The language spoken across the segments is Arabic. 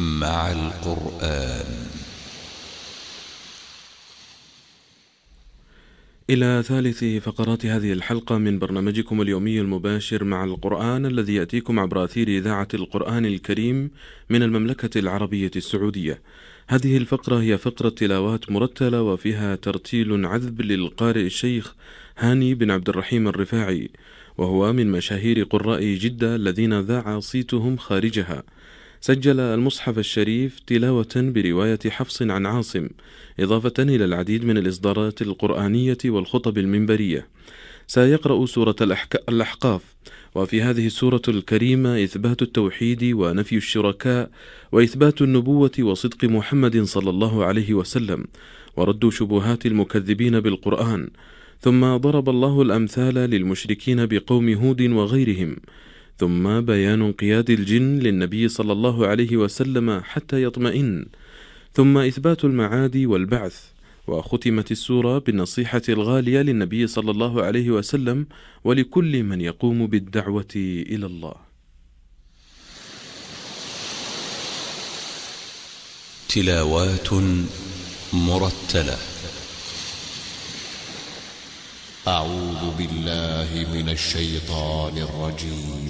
مع القرآن إلى ثالث فقرات هذه الحلقة من برنامجكم اليومي المباشر مع القرآن الذي يأتيكم عبر أثير إذاعة القرآن الكريم من المملكة العربية السعودية. هذه الفقرة هي فقرة تلاوات مرتلة وفيها ترتيل عذب للقارئ الشيخ هاني بن عبد الرحيم الرفاعي، وهو من مشاهير قراء جدة الذين ذاع صيتهم خارجها. سجل المصحف الشريف تلاوة برواية حفص عن عاصم، إضافة إلى العديد من الإصدارات القرآنية والخطب المنبرية. سيقرأ سورة الأحقاف، وفي هذه السورة الكريمة إثبات التوحيد ونفي الشركاء، وإثبات النبوة وصدق محمد صلى الله عليه وسلم، ورد شبهات المكذبين بالقرآن. ثم ضرب الله الأمثال للمشركين بقوم هود وغيرهم. ثم بيان انقياد الجن للنبي صلى الله عليه وسلم حتى يطمئن. ثم إثبات المعاد والبعث وختمت السورة بالنصيحة الغالية للنبي صلى الله عليه وسلم ولكل من يقوم بالدعوة إلى الله. تلاوات مرتلة. أعوذ بالله من الشيطان الرجيم.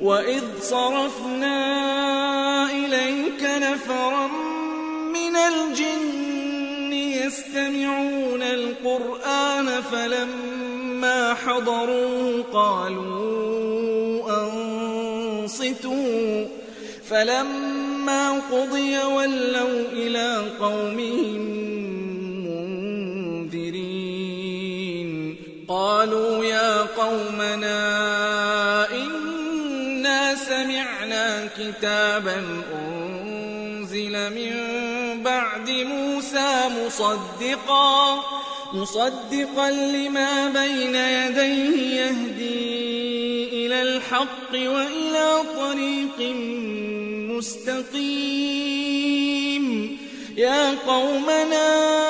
وإذ صرفنا إليك نفرا من الجن يستمعون القرآن فلما حضروا قالوا أنصتوا فلما قضي ولوا إلى قومهم منذرين قالوا يا قومنا كتابا أنزل من بعد موسى مصدقا مصدقا لما بين يديه يهدي إلى الحق وإلى طريق مستقيم. يا قومنا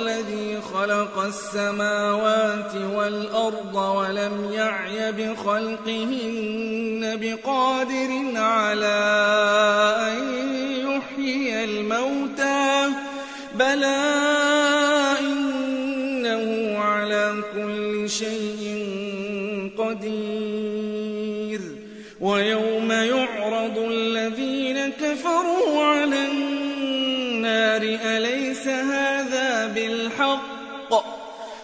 خلق السماوات والأرض ولم يعي بخلقهن بقادر على أن يحيي الموتى. بلى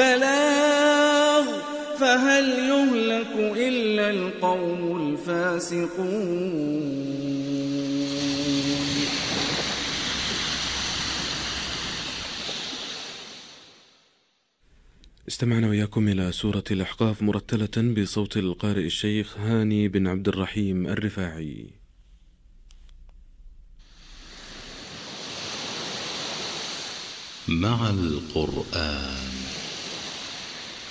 بلاغ فهل يهلك إلا القوم الفاسقون؟ استمعنا وإياكم إلى سورة الأحقاف مرتلة بصوت القارئ الشيخ هاني بن عبد الرحيم الرفاعي. مع القرآن.